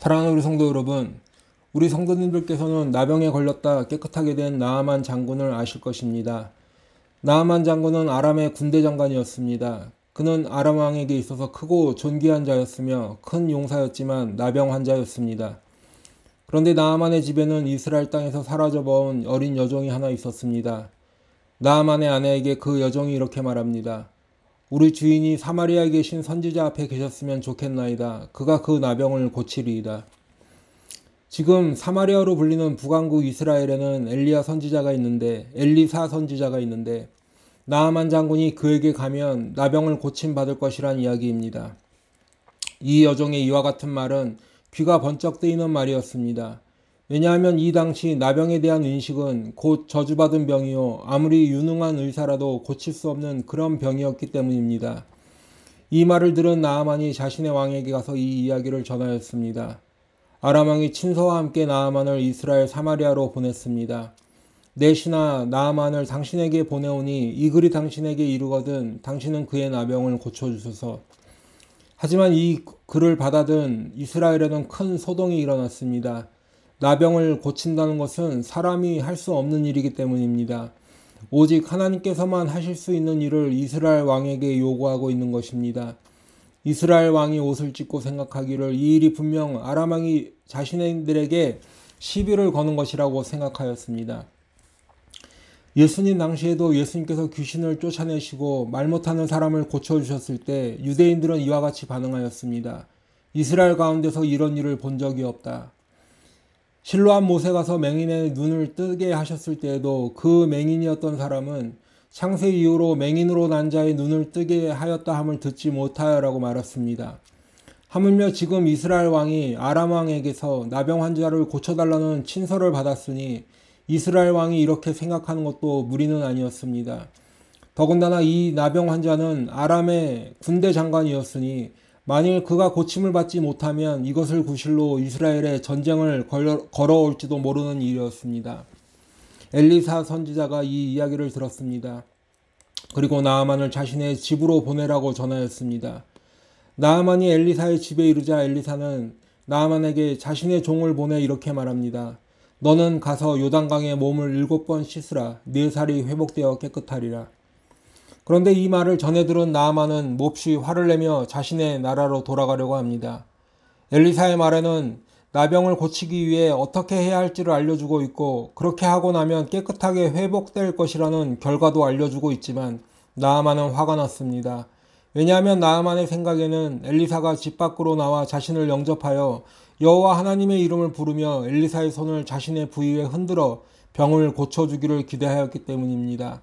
사랑하는 우리 성도 여러분, 우리 성도님들께서는 나병에 걸렸다 깨끗하게 된 나아만 장군을 아실 것입니다. 나아만 장군은 아람의 군대 장관이었습니다. 그는 아람 왕에게 있어서 크고 존귀한 자였으며 큰 용사였지만 나병 환자였습니다. 그런데 나아만의 집에는 이스라엘 땅에서 사라져 버온 어린 여종이 하나 있었습니다. 나아만의 아내에게 그 여종이 이렇게 말합니다. 우리 주인이 사마리아에 계신 선지자 앞에 계셨으면 좋겠나이다. 그가 그 나병을 고치리이다. 지금 사마리아로 불리는 북왕국 이스라엘에는 엘리야 선지자가 있는데 엘리사 선지자가 있는데 나아만 장군이 그에게 가면 나병을 고침 받을 것이란 이야기입니다. 이 여종의 이와 같은 말은 귀가 번쩍 뜨이는 말이었습니다. 왜냐하면 이 당시 나병에 대한 인식은 곧 저주받은 병이요 아무리 유능한 의사라도 고칠 수 없는 그런 병이었기 때문입니다. 이 말을 들은 나아만이 자신의 왕에게 가서 이 이야기를 전하였습니다. 아람왕이 친서와 함께 나아만을 이스라엘 사마리아로 보냈습니다. 내 신하 나아만을 당신에게 보내오니 이 글이 당신에게 이르거든 당신은 그의 나병을 고쳐주소서. 하지만 이 글을 받아든 이스라엘에는 큰 소동이 일어났습니다. 나병을 고친다는 것은 사람이 할 수 없는 일이기 때문입니다. 오직 하나님께서만 하실 수 있는 일을 이스라엘 왕에게 요구하고 있는 것입니다. 이스라엘 왕이 옷을 찢고 생각하기를 이 일이 분명 아람 왕이 자신들에게 시비를 거는 것이라고 생각하였습니다. 예수님 당시에도 예수님께서 귀신을 쫓아내시고 말 못하는 사람을 고쳐주셨을 때 유대인들은 이와 같이 반응하였습니다. 이스라엘 가운데서 이런 일을 본 적이 없다. 실로한 못에 가서 맹인의 눈을 뜨게 하셨을 때에도 그 맹인이었던 사람은 창세 이후로 맹인으로 난 자의 눈을 뜨게 하였다 함을 듣지 못하여라고 말했습니다. 하물며 지금 이스라엘 왕이 아람 왕에게서 나병 환자를 고쳐달라는 친서를 받았으니 이스라엘 왕이 이렇게 생각하는 것도 무리는 아니었습니다. 더군다나 이 나병 환자는 아람의 군대 장관이었으니 만일 그가 고침을 받지 못하면 이것을 구실로 이스라엘에 전쟁을 걸어올지도 모르는 일이었습니다. 엘리사 선지자가 이 이야기를 들었습니다. 그리고 나아만을 자신의 집으로 보내라고 전하였습니다. 나아만이 엘리사의 집에 이르자 엘리사는 나아만에게 자신의 종을 보내 이렇게 말합니다. 너는 가서 요단강에 몸을 일곱 번 씻으라. 네 살이 회복되어 깨끗하리라. 그런데 이 말을 전해 들은 나아만은 몹시 화를 내며 자신의 나라로 돌아가려고 합니다. 엘리사의 말에는 나병을 고치기 위해 어떻게 해야 할지를 알려주고 있고 그렇게 하고 나면 깨끗하게 회복될 것이라는 결과도 알려주고 있지만 나아만은 화가 났습니다. 왜냐하면 나아만의 생각에는 엘리사가 집 밖으로 나와 자신을 영접하여 여호와 하나님의 이름을 부르며 엘리사의 손을 자신의 부위에 흔들어 병을 고쳐주기를 기대하였기 때문입니다.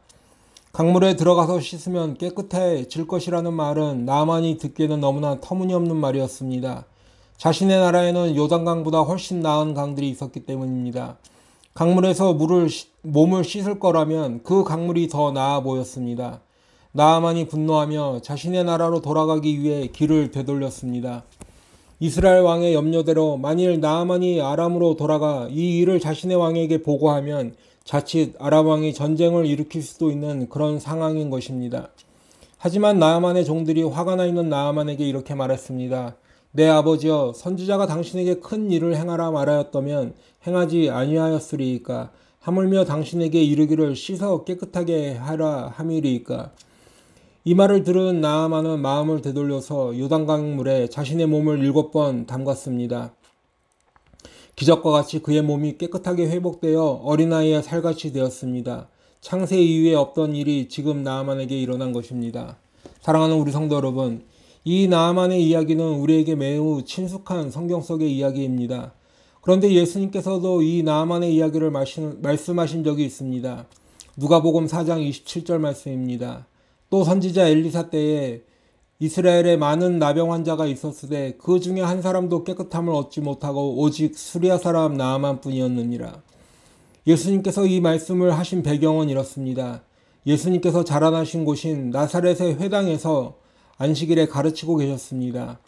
강물에 들어가서 씻으면 깨끗해질 것이라는 말은 나만이 듣기에는 너무나 터무니없는 말이었습니다. 자신의 나라에는 요단강보다 훨씬 나은 강들이 있었기 때문입니다. 강물에서 물을 몸을 씻을 거라면 그 강물이 더 나아 보였습니다. 나아만이 분노하며 자신의 나라로 돌아가기 위해 길을 되돌렸습니다. 이스라엘 왕의 염려대로 만일 나아만이 아람으로 돌아가 이 일을 자신의 왕에게 보고하면 자칫 아람 왕이 전쟁을 일으킬 수도 있는 그런 상황인 것입니다. 하지만 나아만의 종들이 화가 나 있는 나아만에게 이렇게 말했습니다. 내 아버지여 선지자가 당신에게 큰 일을 행하라 말하였다면 행하지 아니하였으리이까 하물며 당신에게 이르기를 씻어 깨끗하게 하라 함이리이까 이 말을 들은 나아만은 마음을 되돌려서 요단강 물에 자신의 몸을 일곱 번 담갔습니다. 기적과 같이 그의 몸이 깨끗하게 회복되어 어린아이의 살같이 되었습니다. 창세 이후에 없던 일이 지금 나아만에게 일어난 것입니다. 사랑하는 우리 성도 여러분, 이 나아만의 이야기는 우리에게 매우 친숙한 성경 속의 이야기입니다. 그런데 예수님께서도 이 나아만의 이야기를 말씀하신 적이 있습니다. 누가복음 4장 27절 말씀입니다. 또 선지자 엘리사 때에 이스라엘에 많은 나병 환자가 있었으되 그 중에 한 사람도 깨끗함을 얻지 못하고 오직 수리아 사람 나아만 뿐이었느니라. 예수님께서 이 말씀을 하신 배경은 이렇습니다. 예수님께서 자라나신 곳인 나사렛의 회당에서 안식일에 가르치고 계셨습니다.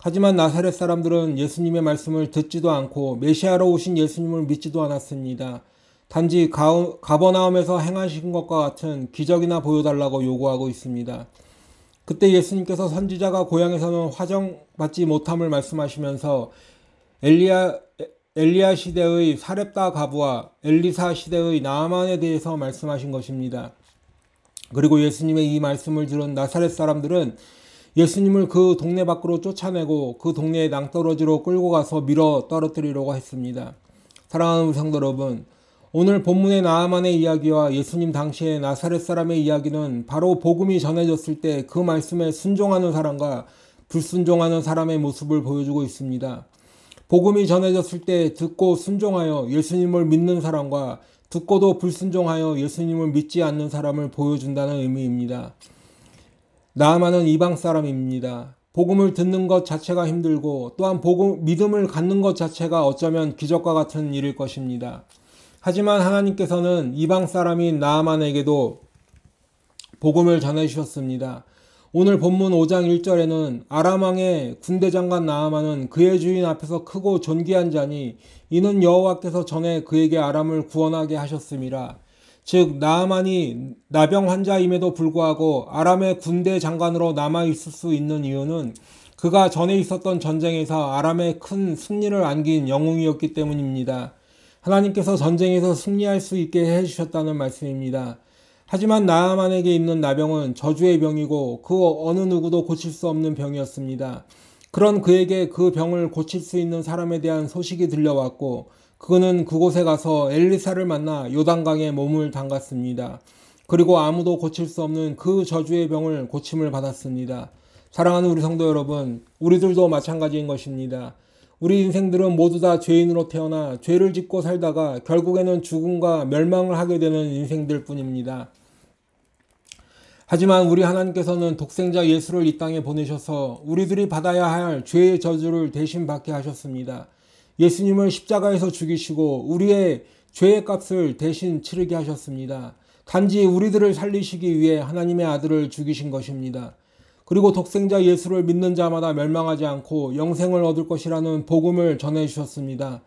하지만 나사렛 사람들은 예수님의 말씀을 듣지도 않고 메시아로 오신 예수님을 믿지도 않았습니다. 단지 가버나움에서 행하신 것과 같은 기적이나 보여달라고 요구하고 있습니다. 그때 예수님께서 선지자가 고향에서는 화정받지 못함을 말씀하시면서 엘리야 엘리야 시대의 사렙다 가부와 엘리사 시대의 나아만에 대해서 말씀하신 것입니다. 그리고 예수님의 이 말씀을 들은 나사렛 사람들은 예수님을 그 동네 밖으로 쫓아내고 그 동네의 낭떠러지로 끌고 가서 밀어 떨어뜨리려고 했습니다. 사랑하는 성도 여러분, 오늘 본문의 나아만의 이야기와 예수님 당시의 나사렛 사람의 이야기는 바로 복음이 전해졌을 때 그 말씀에 순종하는 사람과 불순종하는 사람의 모습을 보여주고 있습니다. 복음이 전해졌을 때 듣고 순종하여 예수님을 믿는 사람과 듣고도 불순종하여 예수님을 믿지 않는 사람을 보여준다는 의미입니다. 나아만은 이방 사람입니다. 복음을 듣는 것 자체가 힘들고 또한 복음, 믿음을 갖는 것 자체가 어쩌면 기적과 같은 일일 것입니다. 하지만 하나님께서는 이방 사람인 나아만에게도 복음을 전해 주셨습니다. 오늘 본문 5장 1절에는 아람왕의 군대 장관 나아만은 그의 주인 앞에서 크고 존귀한 자니 이는 여호와께서 전에 그에게 아람을 구원하게 하셨음이라. 즉 나아만이 나병 환자임에도 불구하고 아람의 군대 장관으로 남아 있을 수 있는 이유는 그가 전에 있었던 전쟁에서 아람의 큰 승리를 안긴 영웅이었기 때문입니다. 하나님께서 전쟁에서 승리할 수 있게 해주셨다는 말씀입니다. 하지만 나아만에게 있는 나병은 저주의 병이고 그 어느 누구도 고칠 수 없는 병이었습니다. 그런 그에게 그 병을 고칠 수 있는 사람에 대한 소식이 들려왔고 그는 그곳에 가서 엘리사를 만나 요단강에 몸을 담갔습니다. 그리고 아무도 고칠 수 없는 그 저주의 병을 고침을 받았습니다. 사랑하는 우리 성도 여러분, 우리들도 마찬가지인 것입니다. 우리 인생들은 모두 다 죄인으로 태어나 죄를 짓고 살다가 결국에는 죽음과 멸망을 하게 되는 인생들 뿐입니다. 하지만 우리 하나님께서는 독생자 예수를 이 땅에 보내셔서 우리들이 받아야 할 죄의 저주를 대신 받게 하셨습니다. 예수님을 십자가에서 죽이시고 우리의 죄의 값을 대신 치르게 하셨습니다. 단지 우리들을 살리시기 위해 하나님의 아들을 죽이신 것입니다. 그리고 독생자 예수를 믿는 자마다 멸망하지 않고 영생을 얻을 것이라는 복음을 전해 주셨습니다.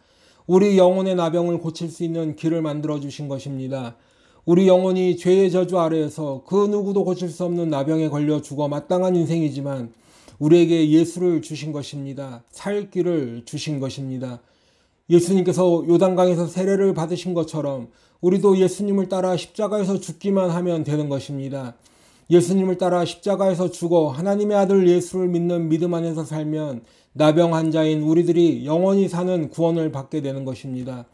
우리 영혼의 나병을 고칠 수 있는 길을 만들어 주신 것입니다. 우리 영혼이 죄의 저주 아래에서 그 누구도 고칠 수 없는 나병에 걸려 죽어 마땅한 인생이지만 우리에게 예수를 주신 것입니다. 살 길을 주신 것입니다. 예수님께서 요단강에서 세례를 받으신 것처럼 우리도 예수님을 따라 십자가에서 죽기만 하면 되는 것입니다. 예수님을 따라 십자가에서 죽어 하나님의 아들 예수를 믿는 믿음 안에서 살면 나병 환자인 우리들이 영원히 사는 구원을 받게 되는 것입니다.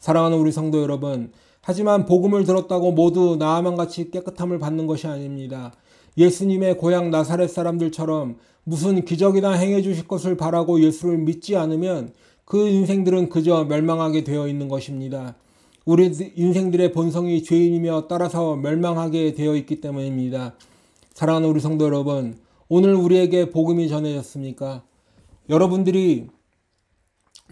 사랑하는 우리 성도 여러분, 하지만 복음을 들었다고 모두 나아만 같이 깨끗함을 받는 것이 아닙니다. 예수님의 고향 나사렛 사람들처럼 무슨 기적이나 행해 주실 것을 바라고 예수를 믿지 않으면 그 인생들은 그저 멸망하게 되어 있는 것입니다. 우리 인생들의 본성이 죄인이며 따라서 멸망하게 되어 있기 때문입니다. 사랑하는 우리 성도 여러분, 오늘 우리에게 복음이 전해졌습니까? 여러분들이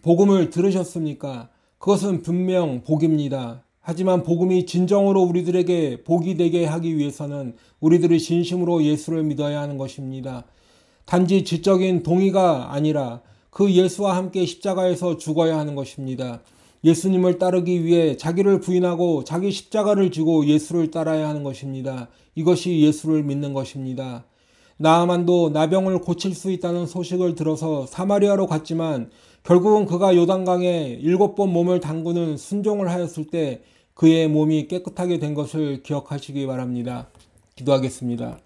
복음을 들으셨습니까? 그것은 분명 복입니다. 하지만 복음이 진정으로 우리들에게 복이 되게 하기 위해서는 우리들이 진심으로 예수를 믿어야 하는 것입니다. 단지 지적인 동의가 아니라 그 예수와 함께 십자가에서 죽어야 하는 것입니다. 예수님을 따르기 위해 자기를 부인하고 자기 십자가를 지고 예수를 따라야 하는 것입니다. 이것이 예수를 믿는 것입니다. 나아만도 나병을 고칠 수 있다는 소식을 들어서 사마리아로 갔지만 결국은 그가 요단강에 일곱 번 몸을 담그는 순종을 하였을 때 그의 몸이 깨끗하게 된 것을 기억하시기 바랍니다. 기도하겠습니다.